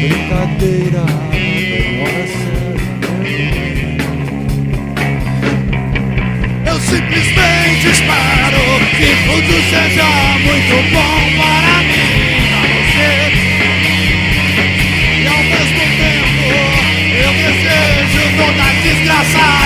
brincadeira. Agora será Eu simplesmente espero que tudo seja muito bom para mim para você. E ao mesmo tempo eu desejo toda desgraça